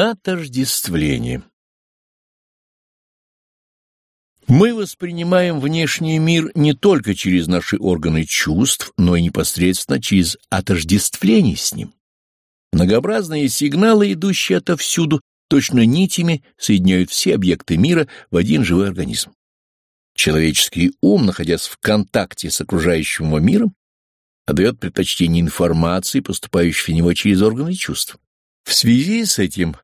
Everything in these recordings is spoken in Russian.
Отождествление Мы воспринимаем внешний мир не только через наши органы чувств, но и непосредственно через отождествление с ним. Многообразные сигналы, идущие отовсюду, точно нитями соединяют все объекты мира в один живой организм. Человеческий ум, находясь в контакте с окружающим его миром, отдает предпочтение информации, поступающей в него через органы чувств. В связи с этим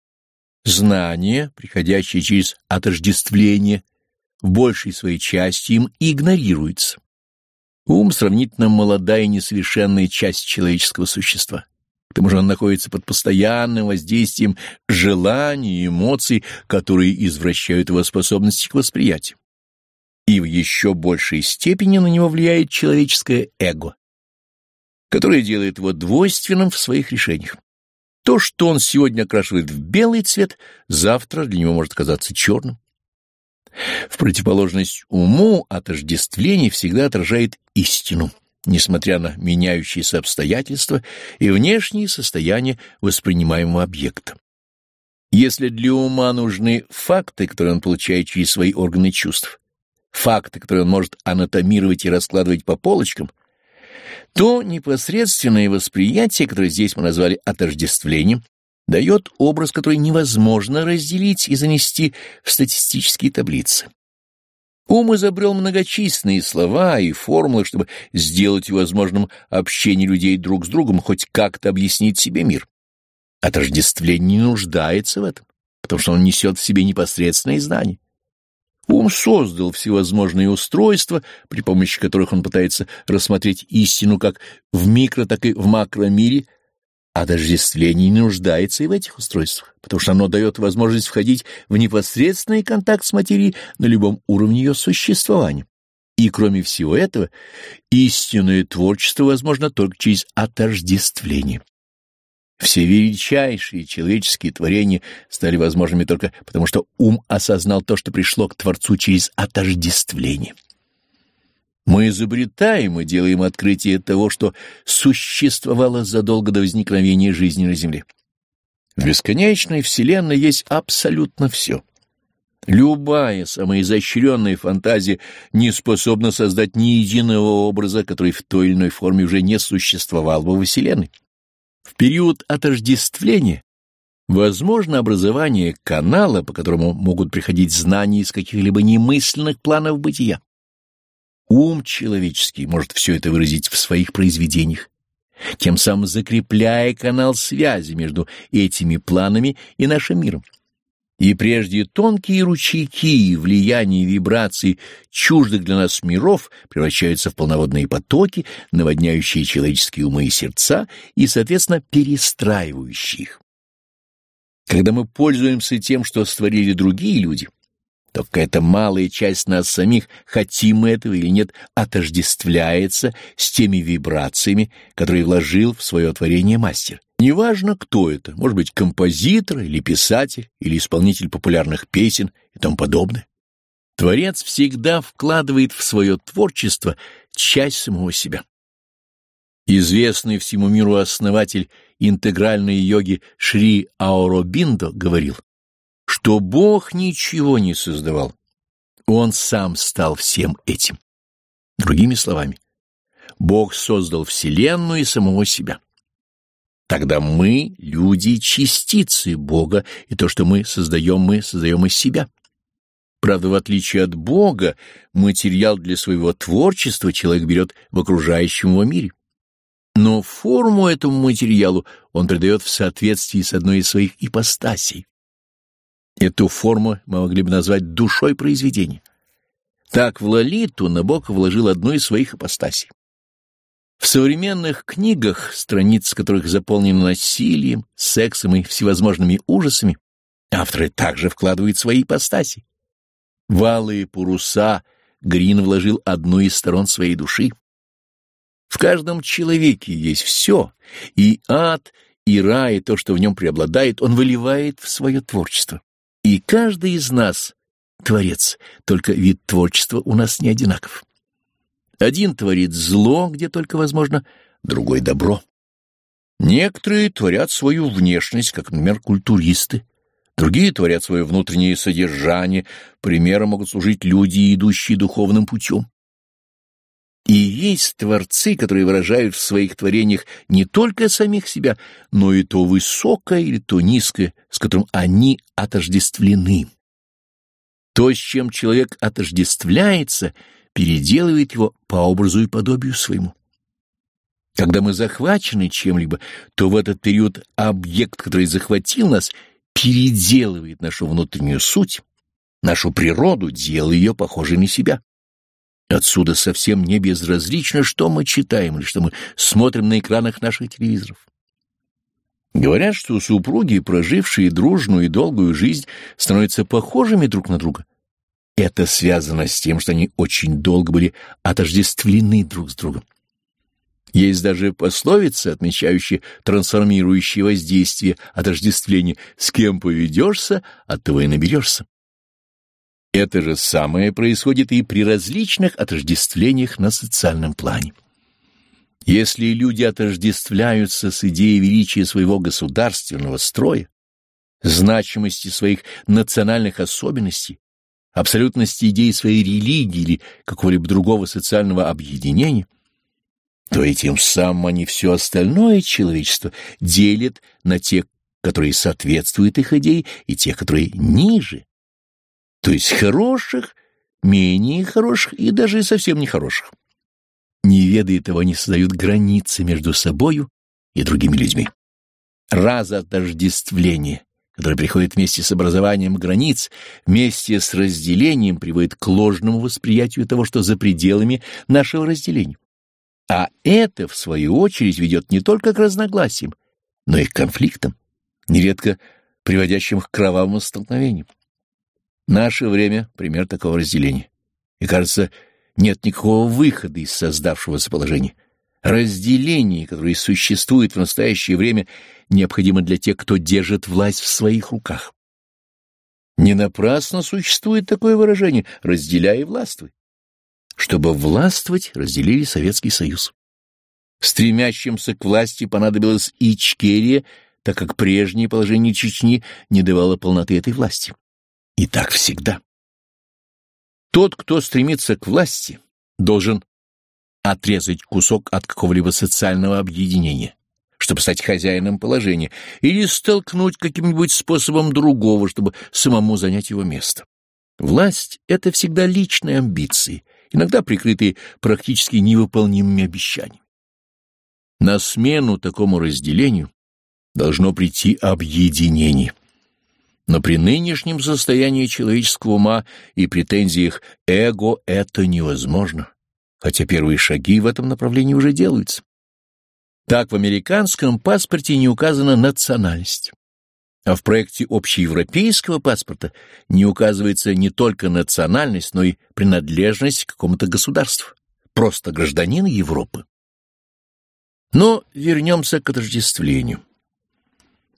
знание, приходящее через отождествление, в большей своей части им игнорируется. Ум сравнительно молодая и несовершенная часть человеческого существа. К тому же он находится под постоянным воздействием желаний и эмоций, которые извращают его способности к восприятию. И в еще большей степени на него влияет человеческое эго, которое делает его двойственным в своих решениях. То, что он сегодня окрашивает в белый цвет, завтра для него может казаться черным. В противоположность уму отождествление всегда отражает истину, несмотря на меняющиеся обстоятельства и внешние состояния воспринимаемого объекта. Если для ума нужны факты, которые он получает через свои органы чувств, факты, которые он может анатомировать и раскладывать по полочкам — то непосредственное восприятие, которое здесь мы назвали отождествлением, дает образ, который невозможно разделить и занести в статистические таблицы. Ум изобрел многочисленные слова и формулы, чтобы сделать возможным общение людей друг с другом, хоть как-то объяснить себе мир. Отождествление не нуждается в этом, потому что он несет в себе непосредственные знания. Ум создал всевозможные устройства, при помощи которых он пытается рассмотреть истину как в микро, так и в макромире, а дождествление не нуждается и в этих устройствах, потому что оно дает возможность входить в непосредственный контакт с материей на любом уровне ее существования. И кроме всего этого, истинное творчество возможно только через отождествление. Все величайшие человеческие творения стали возможными только потому, что ум осознал то, что пришло к Творцу через отождествление. Мы изобретаем и делаем открытие того, что существовало задолго до возникновения жизни на Земле. В бесконечной Вселенной есть абсолютно все. Любая самая изощренная фантазия не способна создать ни единого образа, который в той или иной форме уже не существовал во Вселенной. В период отождествления возможно образование канала, по которому могут приходить знания из каких-либо немысленных планов бытия. Ум человеческий может все это выразить в своих произведениях, тем самым закрепляя канал связи между этими планами и нашим миром. И прежде тонкие ручейки влияния вибраций чуждых для нас миров превращаются в полноводные потоки, наводняющие человеческие умы и сердца и, соответственно, перестраивающие их. Когда мы пользуемся тем, что створили другие люди, то какая-то малая часть нас самих, хотим мы этого или нет, отождествляется с теми вибрациями, которые вложил в свое творение мастер. Неважно, кто это, может быть, композитор или писатель, или исполнитель популярных песен и тому подобное. Творец всегда вкладывает в свое творчество часть самого себя. Известный всему миру основатель интегральной йоги Шри Ауробиндо говорил, что Бог ничего не создавал, Он сам стал всем этим. Другими словами, Бог создал Вселенную и самого себя. Тогда мы, люди, частицы Бога, и то, что мы создаем, мы создаем из себя. Правда, в отличие от Бога, материал для своего творчества человек берет в окружающем его мире. Но форму этому материалу он придает в соответствии с одной из своих ипостасей. Эту форму мы могли бы назвать душой произведения. Так в Лолиту Набоков вложил одну из своих ипостасей. В современных книгах, страницы которых заполнены насилием, сексом и всевозможными ужасами, авторы также вкладывают свои ипостаси. В алые паруса Грин вложил одну из сторон своей души. В каждом человеке есть все, и ад, и рай, и то, что в нем преобладает, он выливает в свое творчество. И каждый из нас — творец, только вид творчества у нас не одинаков. Один творит зло, где только возможно, другой — добро. Некоторые творят свою внешность, как, например, культуристы, Другие творят свое внутреннее содержание, примером могут служить люди, идущие духовным путем. И есть творцы, которые выражают в своих творениях не только самих себя, но и то высокое или то низкое, с которым они отождествлены. То, с чем человек отождествляется, переделывает его по образу и подобию своему. Когда мы захвачены чем-либо, то в этот период объект, который захватил нас, переделывает нашу внутреннюю суть, нашу природу, делая ее похожей на себя. Отсюда совсем не безразлично, что мы читаем или что мы смотрим на экранах наших телевизоров. Говорят, что супруги, прожившие дружную и долгую жизнь, становятся похожими друг на друга. Это связано с тем, что они очень долго были отождествлены друг с другом. Есть даже пословица, отмечающая трансформирующее воздействие отождествления «с кем поведешься, от того и наберешься». Это же самое происходит и при различных отождествлениях на социальном плане. Если люди отождествляются с идеей величия своего государственного строя, значимости своих национальных особенностей, абсолютности идей своей религии или какого-либо другого социального объединения, то этим самым они все остальное человечество делят на тех, которые соответствуют их идее, и тех, которые ниже, то есть хороших, менее хороших и даже совсем нехороших. Не ведая этого, они создают границы между собою и другими людьми. Разотождествление, которое приходит вместе с образованием границ, вместе с разделением, приводит к ложному восприятию того, что за пределами нашего разделения. А это, в свою очередь, ведет не только к разногласиям, но и к конфликтам, нередко приводящим к кровавому столкновению. Наше время — пример такого разделения. И, кажется, нет никакого выхода из создавшегося положения. Разделение, которое существует в настоящее время, необходимо для тех, кто держит власть в своих руках. Не напрасно существует такое выражение «разделяй и властвуй». Чтобы властвовать, разделили Советский Союз. Стремящимся к власти понадобилась Ичкерия, так как прежнее положение Чечни не давало полноты этой власти. И так всегда. Тот, кто стремится к власти, должен отрезать кусок от какого-либо социального объединения, чтобы стать хозяином положения, или столкнуть каким-нибудь способом другого, чтобы самому занять его место. Власть — это всегда личные амбиции, иногда прикрытые практически невыполнимыми обещаниями. На смену такому разделению должно прийти объединение — но при нынешнем состоянии человеческого ума и претензиях эго это невозможно, хотя первые шаги в этом направлении уже делаются. Так в американском паспорте не указана национальность, а в проекте общеевропейского паспорта не указывается не только национальность, но и принадлежность к какому-то государству, просто гражданин Европы. Но вернемся к отождествлению.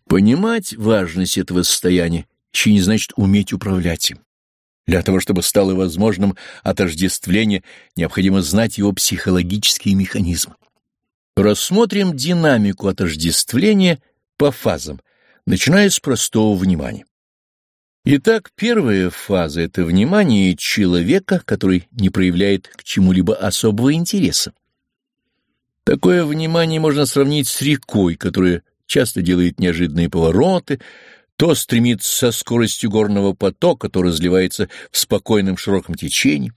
Понимать важность этого состояния еще не значит уметь управлять им. Для того, чтобы стало возможным отождествление, необходимо знать его психологические механизмы. Рассмотрим динамику отождествления по фазам, начиная с простого внимания. Итак, первая фаза — это внимание человека, который не проявляет к чему-либо особого интереса. Такое внимание можно сравнить с рекой, которая часто делает неожиданные повороты, то стремится со скоростью горного потока, то разливается в спокойном широком течении.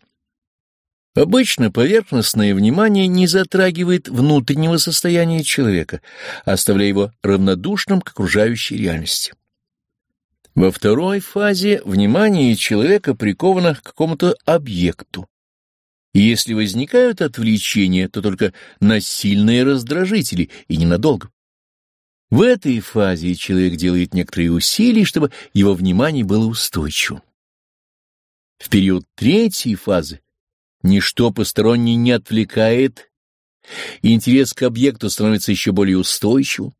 Обычно поверхностное внимание не затрагивает внутреннего состояния человека, оставляя его равнодушным к окружающей реальности. Во второй фазе внимание человека приковано к какому-то объекту. И если возникают отвлечения, то только на сильные раздражители и ненадолго. В этой фазе человек делает некоторые усилия, чтобы его внимание было устойчивым. В период третьей фазы ничто постороннее не отвлекает, и интерес к объекту становится еще более устойчивым.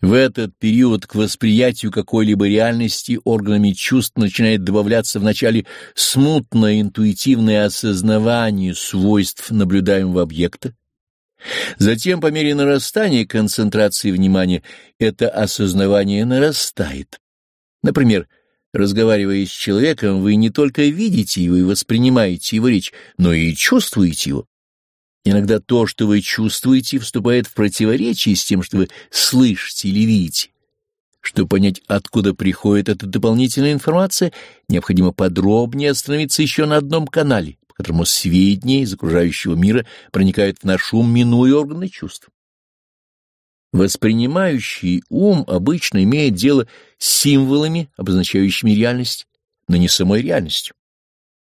В этот период к восприятию какой-либо реальности органами чувств начинает добавляться вначале смутное интуитивное осознавание свойств наблюдаемого объекта, Затем, по мере нарастания концентрации внимания, это осознавание нарастает. Например, разговаривая с человеком, вы не только видите его и воспринимаете его речь, но и чувствуете его. Иногда то, что вы чувствуете, вступает в противоречие с тем, что вы слышите или видите. Чтобы понять, откуда приходит эта дополнительная информация, необходимо подробнее остановиться еще на одном канале, которому сведения из окружающего мира проникают в наш ум, минуя органы чувств. Воспринимающий ум обычно имеет дело с символами, обозначающими реальность, но не самой реальностью.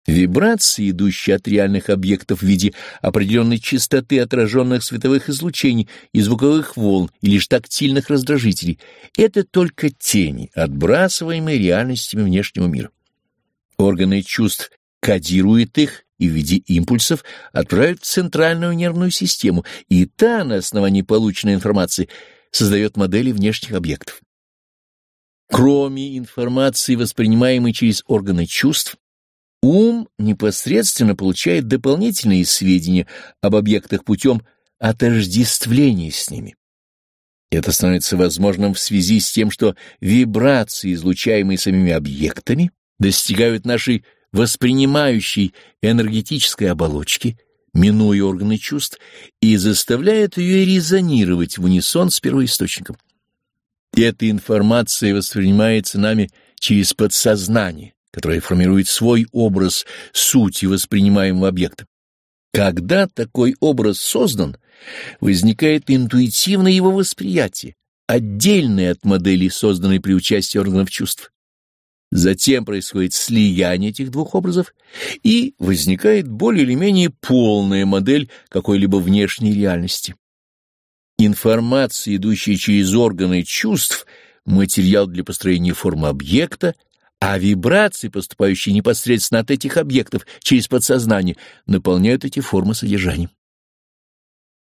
Вибрации, идущие от реальных объектов в виде определенной частоты отраженных световых излучений и звуковых волн или лишь тактильных раздражителей, это только тени, отбрасываемые реальностями внешнего мира. Органы чувств кодируют их и в виде импульсов отправляют в центральную нервную систему, и та на основании полученной информации создает модели внешних объектов. Кроме информации, воспринимаемой через органы чувств, Ум непосредственно получает дополнительные сведения об объектах путем отождествления с ними. Это становится возможным в связи с тем, что вибрации, излучаемые самими объектами, достигают нашей воспринимающей энергетической оболочки, минуя органы чувств, и заставляют ее резонировать в унисон с первоисточником. Эта информация воспринимается нами через подсознание, которое формирует свой образ сути воспринимаемого объекта. Когда такой образ создан, возникает интуитивное его восприятие, отдельное от модели, созданной при участии органов чувств. Затем происходит слияние этих двух образов, и возникает более или менее полная модель какой-либо внешней реальности. Информация, идущая через органы чувств, материал для построения формы объекта, а вибрации, поступающие непосредственно от этих объектов через подсознание, наполняют эти формы содержанием.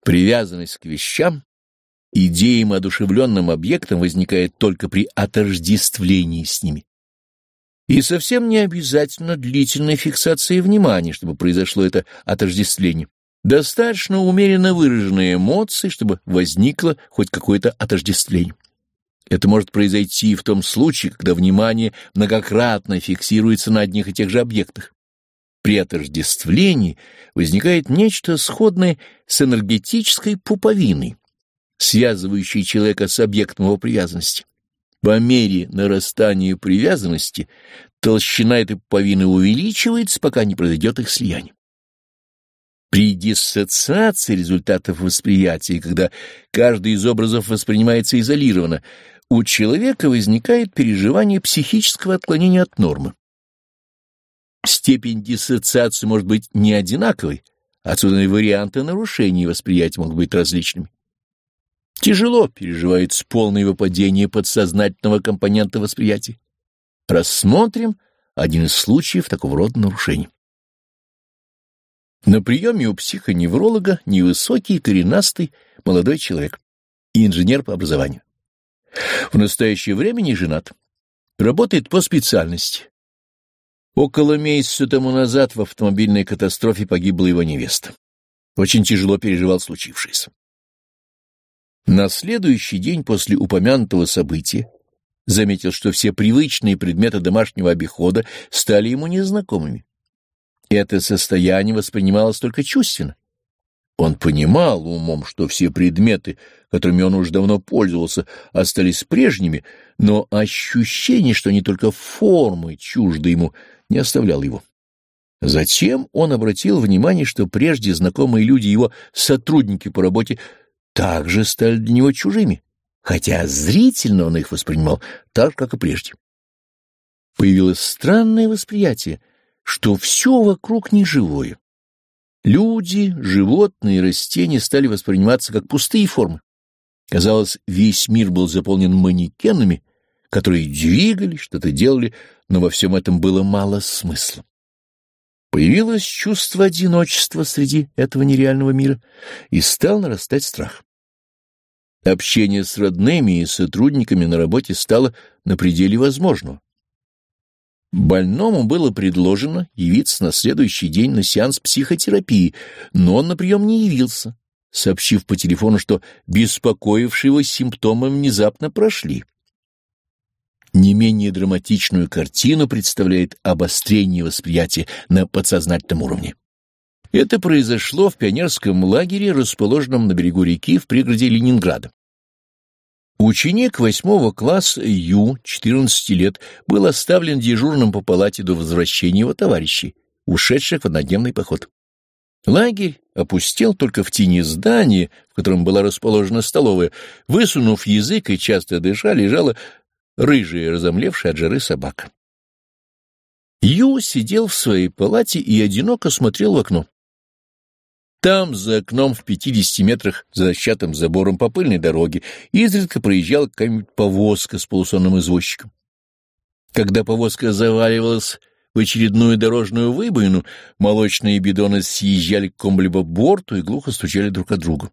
Привязанность к вещам, идеям одушевленным объектам возникает только при отождествлении с ними. И совсем не обязательно длительная фиксация внимания, чтобы произошло это отождествление. Достаточно умеренно выраженные эмоции, чтобы возникло хоть какое-то отождествление. Это может произойти в том случае, когда внимание многократно фиксируется на одних и тех же объектах. При отождествлении возникает нечто сходное с энергетической пуповиной, связывающей человека с объектом его привязанности. По мере нарастания привязанности толщина этой пуповины увеличивается, пока не произойдет их слияние. При диссоциации результатов восприятия, когда каждый из образов воспринимается изолированно, у человека возникает переживание психического отклонения от нормы. Степень диссоциации может быть не одинаковой, отсюда и варианты нарушений восприятия могут быть различными. Тяжело переживается полное выпадение подсознательного компонента восприятия. Рассмотрим один из случаев такого рода нарушений. На приеме у психоневролога невысокий, коренастый, молодой человек, инженер по образованию. В настоящее время не женат. Работает по специальности. Около месяца тому назад в автомобильной катастрофе погибла его невеста. Очень тяжело переживал случившееся. На следующий день после упомянутого события заметил, что все привычные предметы домашнего обихода стали ему незнакомыми. Это состояние воспринималось только чувственно. Он понимал умом, что все предметы, которыми он уже давно пользовался, остались прежними, но ощущение, что не только формы чужды ему, не оставлял его. Затем он обратил внимание, что прежде знакомые люди, его сотрудники по работе, также стали для него чужими, хотя зрительно он их воспринимал так, как и прежде. Появилось странное восприятие, что все вокруг неживое Люди, животные растения стали восприниматься как пустые формы. Казалось, весь мир был заполнен манекенами, которые двигались, что-то делали, но во всем этом было мало смысла. Появилось чувство одиночества среди этого нереального мира, и стал нарастать страх. Общение с родными и сотрудниками на работе стало на пределе возможного. Больному было предложено явиться на следующий день на сеанс психотерапии, но он на прием не явился, сообщив по телефону, что беспокоившие его симптомы внезапно прошли. Не менее драматичную картину представляет обострение восприятия на подсознательном уровне. Это произошло в пионерском лагере, расположенном на берегу реки в пригороде Ленинграда. Ученик восьмого класса Ю, 14 лет, был оставлен дежурным по палате до возвращения его товарищей, ушедших в однодневный поход. Лагерь опустел только в тени здания, в котором была расположена столовая. Высунув язык и часто дыша, лежала рыжая, разомлевшая от жары собака. Ю сидел в своей палате и одиноко смотрел в окно. Там, за окном, в пятидесяти метрах за дощатым забором по пыльной дороге, изредка проезжала какая-нибудь повозка с полусонным извозчиком. Когда повозка заваливалась в очередную дорожную выбоину, молочные бидоны съезжали к комбо борту и глухо стучали друг от друга.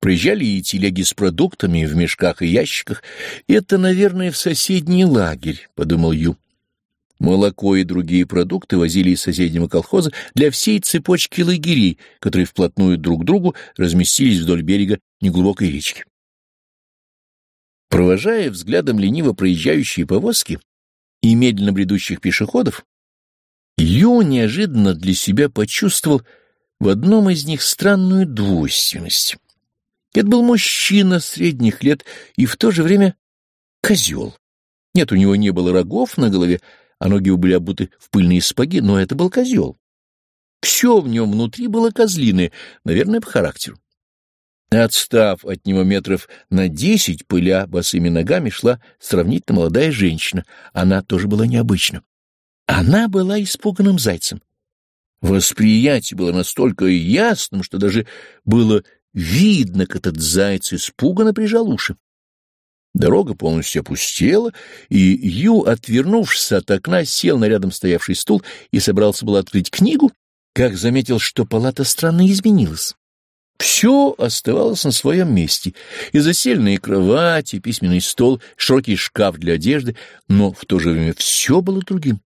Приезжали и телеги с продуктами в мешках и ящиках. «Это, наверное, в соседний лагерь», — подумал Ю. Молоко и другие продукты возили из соседнего колхоза для всей цепочки лагерей, которые вплотную друг к другу разместились вдоль берега неглубокой речки. Провожая взглядом лениво проезжающие повозки и медленно бредущих пешеходов, Ю неожиданно для себя почувствовал в одном из них странную двойственность. Это был мужчина средних лет и в то же время козел. Нет, у него не было рогов на голове, а ноги его были обуты в пыльные сапоги, но это был козел. Все в нем внутри было козлиное, наверное, по характеру. Отстав от него метров на десять, пыля босыми ногами, шла сравнительно молодая женщина. Она тоже была необычна. Она была испуганным зайцем. Восприятие было настолько ясным, что даже было видно, как этот заяц испуганно прижал уши. Дорога полностью опустела, и Ю, отвернувшись от окна, сел на рядом стоявший стул и собрался было открыть книгу, как заметил, что палата странно изменилась. Все оставалось на своем месте, и засельные кровати, письменный стол, широкий шкаф для одежды, но в то же время все было другим.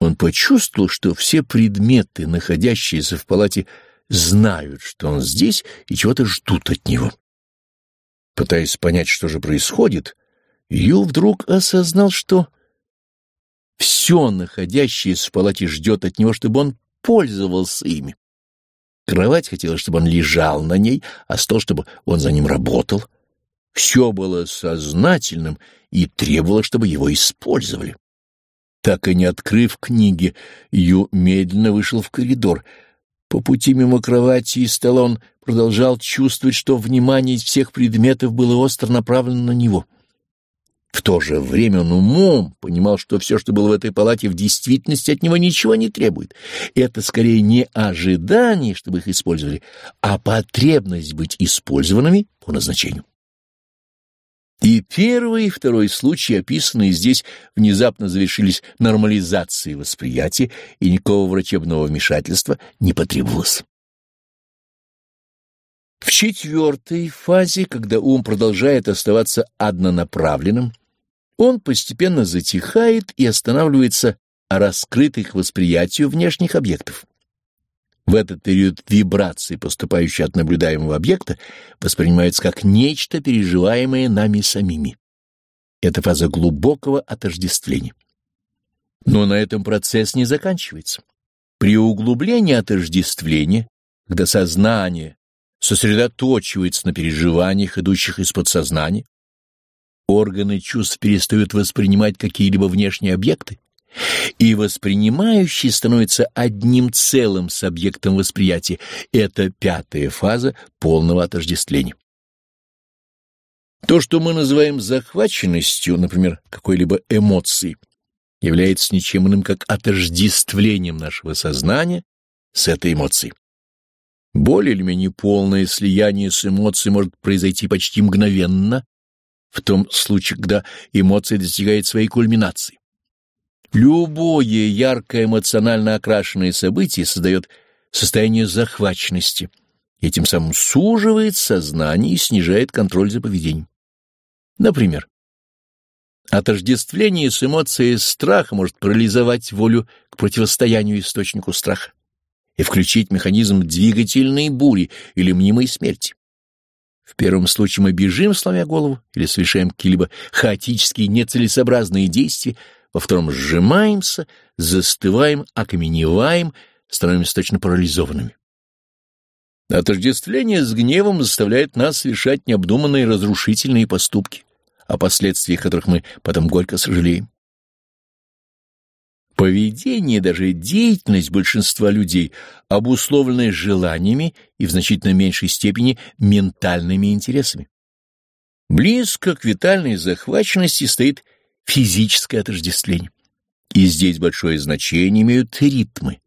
Он почувствовал, что все предметы, находящиеся в палате, знают, что он здесь и чего-то ждут от него. Пытаясь понять, что же происходит, Ю вдруг осознал, что все находящееся в палате ждет от него, чтобы он пользовался ими. Кровать хотела, чтобы он лежал на ней, а стол, чтобы он за ним работал. Все было сознательным и требовало, чтобы его использовали. Так и не открыв книги, Ю медленно вышел в коридор. По пути мимо кровати и стола он продолжал чувствовать, что внимание всех предметов было остро направлено на него. В то же время он умом понимал, что все, что было в этой палате, в действительности от него ничего не требует. Это скорее не ожидание, чтобы их использовали, а потребность быть использованными по назначению. И первый и второй случаи, описанные здесь, внезапно завершились нормализацией восприятия, и никакого врачебного вмешательства не потребовалось. В четвертой фазе, когда ум продолжает оставаться однонаправленным, он постепенно затихает и останавливается о раскрытых восприятию внешних объектов. В этот период вибрации, поступающие от наблюдаемого объекта, воспринимаются как нечто, переживаемое нами самими. Это фаза глубокого отождествления. Но на этом процесс не заканчивается. При углублении отождествления, когда сознание сосредоточивается на переживаниях, идущих из подсознания, органы чувств перестают воспринимать какие-либо внешние объекты, и воспринимающий становится одним целым с объектом восприятия. Это пятая фаза полного отождествления. То, что мы называем захваченностью, например, какой-либо эмоции, является ничем иным, как отождествлением нашего сознания с этой эмоцией. Более или менее полное слияние с эмоцией может произойти почти мгновенно, в том случае, когда эмоция достигает своей кульминации. Любое яркое эмоционально окрашенное событие создает состояние захваченности и тем самым суживает сознание и снижает контроль за поведением. Например, отождествление с эмоцией страха может парализовать волю к противостоянию источнику страха и включить механизм двигательной бури или мнимой смерти. В первом случае мы бежим, сломя голову, или совершаем какие-либо хаотические нецелесообразные действия, во втором сжимаемся, застываем, окаменеваем, становимся точно парализованными. Отождествление с гневом заставляет нас совершать необдуманные разрушительные поступки, о последствиях которых мы потом горько сожалеем. Поведение, даже деятельность большинства людей обусловлены желаниями и в значительно меньшей степени ментальными интересами. Близко к витальной захваченности стоит физическое отождествление. И здесь большое значение имеют ритмы.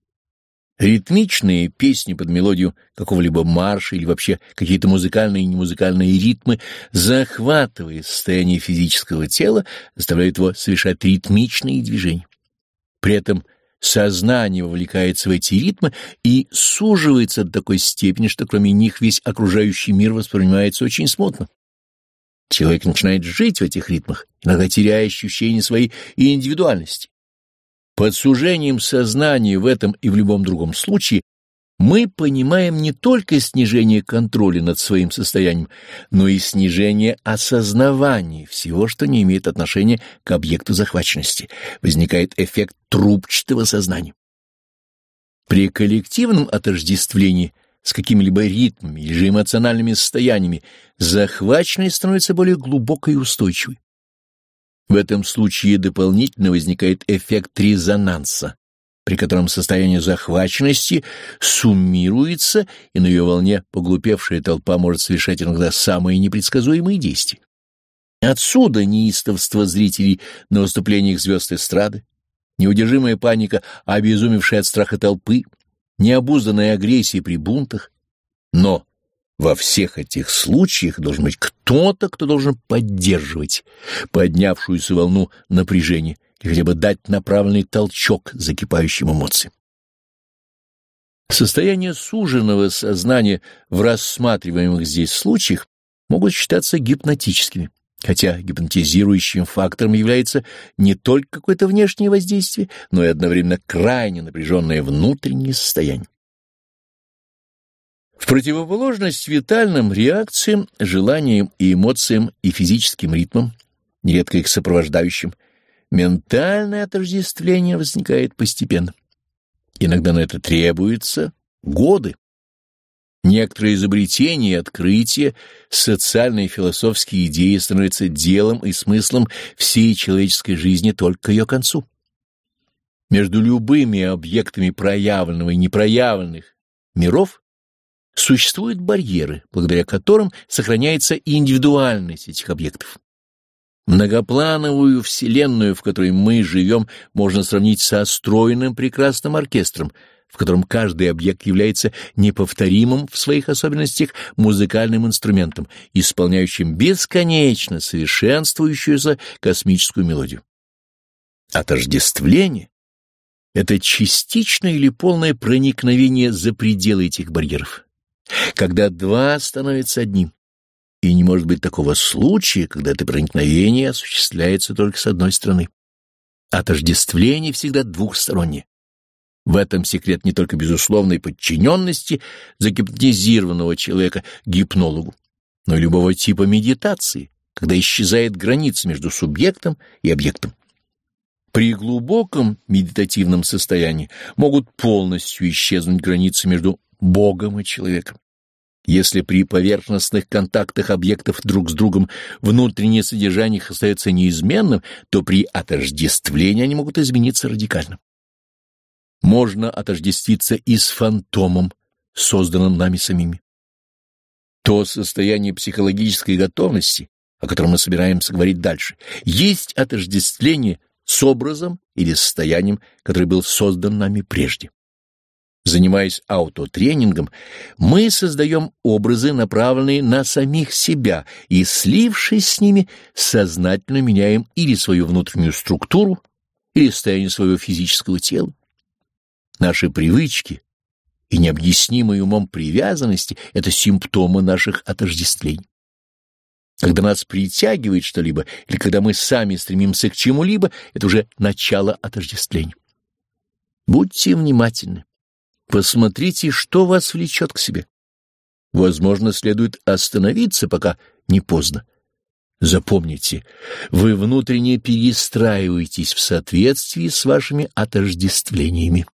Ритмичные песни под мелодию какого-либо марша или вообще какие-то музыкальные и немузыкальные ритмы, захватывая состояние физического тела, заставляют его совершать ритмичные движения. При этом сознание вовлекается в эти ритмы и суживается до такой степени, что кроме них весь окружающий мир воспринимается очень смутно. Человек начинает жить в этих ритмах, иногда теряя ощущение своей индивидуальности. Под сужением сознания в этом и в любом другом случае мы понимаем не только снижение контроля над своим состоянием, но и снижение осознавания всего, что не имеет отношения к объекту захваченности. Возникает эффект трубчатого сознания. При коллективном отождествлении с какими-либо ритмами или же эмоциональными состояниями захваченность становится более глубокой и устойчивой. В этом случае дополнительно возникает эффект резонанса, при котором состояние захваченности суммируется, и на ее волне поглупевшая толпа может совершать иногда самые непредсказуемые действия. Отсюда неистовство зрителей на выступлениях звезд эстрады, неудержимая паника, обезумевшая от страха толпы, необузданная агрессия при бунтах. Но во всех этих случаях должен быть кто-то, кто должен поддерживать поднявшуюся волну напряжения, или хотя бы дать направленный толчок закипающим эмоциям. Состояние суженного сознания в рассматриваемых здесь случаях могут считаться гипнотическими, хотя гипнотизирующим фактором является не только какое-то внешнее воздействие, но и одновременно крайне напряженное внутреннее состояние. В противоположность витальным реакциям, желаниям и эмоциям и физическим ритмам, нередко их сопровождающим, Ментальное отождествление возникает постепенно. Иногда на это требуются годы. Некоторые изобретения и открытия, социальные и философские идеи становятся делом и смыслом всей человеческой жизни только к ее концу. Между любыми объектами проявленного и непроявленных миров существуют барьеры, благодаря которым сохраняется индивидуальность этих объектов. Многоплановую вселенную, в которой мы живем, можно сравнить со стройным прекрасным оркестром, в котором каждый объект является неповторимым в своих особенностях музыкальным инструментом, исполняющим бесконечно совершенствующуюся космическую мелодию. Отождествление — это частичное или полное проникновение за пределы этих барьеров, когда два становятся одним и не может быть такого случая, когда это проникновение осуществляется только с одной стороны. Отождествление всегда двухстороннее. В этом секрет не только безусловной подчиненности загипнотизированного человека гипнологу, но и любого типа медитации, когда исчезает граница между субъектом и объектом. При глубоком медитативном состоянии могут полностью исчезнуть границы между Богом и человеком. Если при поверхностных контактах объектов друг с другом внутреннее содержание их остается неизменным, то при отождествлении они могут измениться радикально. Можно отождествиться и с фантомом, созданным нами самими. То состояние психологической готовности, о котором мы собираемся говорить дальше, есть отождествление с образом или состоянием, который был создан нами прежде. Занимаясь аутотренингом, мы создаем образы, направленные на самих себя, и, слившись с ними, сознательно меняем или свою внутреннюю структуру, или состояние своего физического тела. Наши привычки и необъяснимые умом привязанности — это симптомы наших отождествлений. Когда нас притягивает что-либо, или когда мы сами стремимся к чему-либо, это уже начало отождествления. Будьте внимательны. Посмотрите, что вас влечет к себе. Возможно, следует остановиться, пока не поздно. Запомните, вы внутренне перестраиваетесь в соответствии с вашими отождествлениями.